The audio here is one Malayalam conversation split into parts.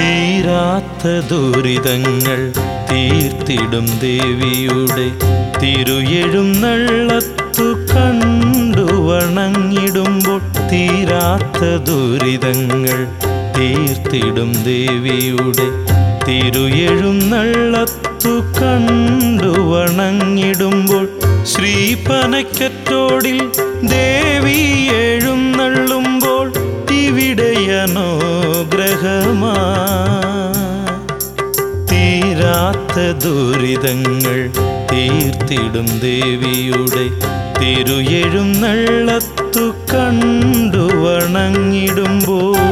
തീരാത്ത ദുരിതങ്ങൾ തീർത്തിടും ദേവിയുടെ തിരുയെഴുന്നള്ളത്തു കണ്ടു വണങ്ങിടുമ്പോൾ തീരാത്ത ദുരിതങ്ങൾ തീർത്തിടും ദേവിയുടെ തിരുയെഴുന്നള്ളത്തു കണ്ടു വണങ്ങിടുമ്പോൾ ശ്രീപനക്കറ്റോടിൽ ദേവി തീരാത്ത ദുരിതങ്ങൾ തീർത്തിടും ദേവിയുടെ തിരുയെഴുന്നള്ളത്തു കണ്ടു വണങ്ങിടുമ്പോൾ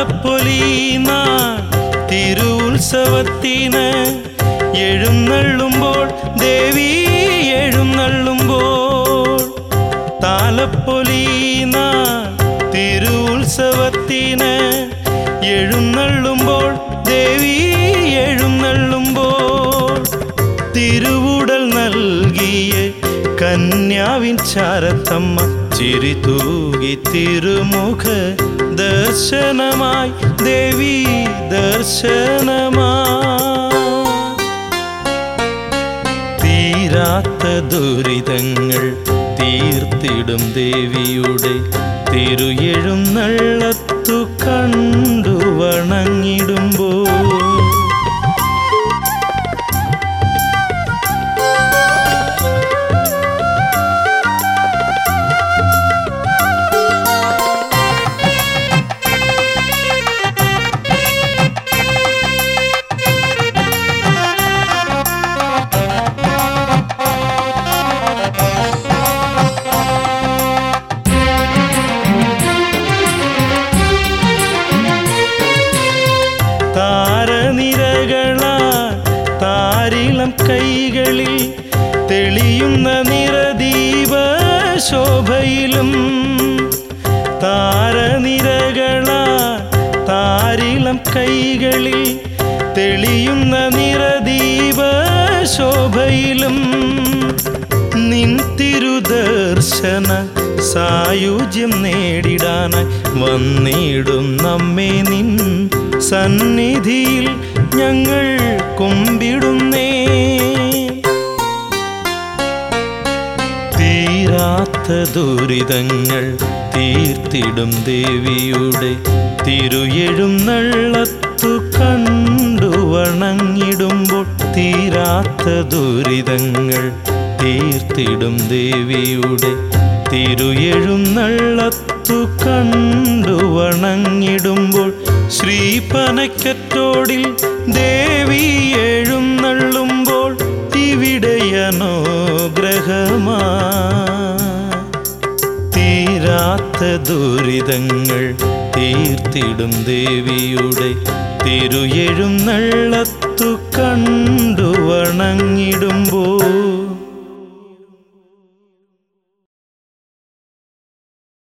താലപ്പൊലീന തിരുത്സവത്തിന് എഴുന്നള്ളുമ്പോൾ ദേവി എഴുന്നള്ളുമ്പോൾ താലപ്പൊലീന തിരുത്സവത്തിന് എഴുന്നള്ളുമ്പോൾ ദേവി എഴുന്നള്ളുമ്പോൾ തിരുവുടൽ നൽകിയ കന്യാവിൻ ചാരത്തമ്മ ചിരി തൂകി തിരുമുഖ ദർശനമായി ദേവി ദർശനമായി. തീരാത്ത ദുരിതങ്ങൾ തീർത്തിടും ദേവിയുടെ തിരുയെഴുന്നള്ളത്തു കണ്ടു വണങ്ങിടുമ്പോൾ താരിളം കൈകളിൽ തെളിയുന്ന നിറദീപ ശോഭയിലും താരനിരകളാ താരിളം കൈകളിൽ തെളിയുന്ന നിറദീപ ശോഭയിലും നിൻ തിരുദർശന സായുജ്യം നേടിടാനായി വന്നിടും നമ്മെ നിൻ സന്നിധിയിൽ ഞങ്ങൾ കൊമ്പിടുന്നേ. തീരാത്ത ദുരിതങ്ങൾ തീർത്തിടും ദേവിയുടെ തിരുയെഴുന്നള്ളത്തു കണ്ടു വണങ്ങിടുമ്പോൾ തീരാത്ത ദുരിതങ്ങൾ തീർത്തിടും ദേവിയുടെ തിരുയെഴുന്നള്ളത്തു കണ്ടു വണങ്ങിടുമ്പോൾ ശ്രീപനക്കറ്റോടിൽ ദേവി എഴുന്നള്ളുമ്പോൾ ഇവിടെയനോഗ്രഹമാ തീരാത്ത ദുരിതങ്ങൾ തീർത്തിടും ദേവിയുടെ തിരുയെഴുന്നള്ളത്തു കണ്ടു വണങ്ങിടുമ്പോൾ.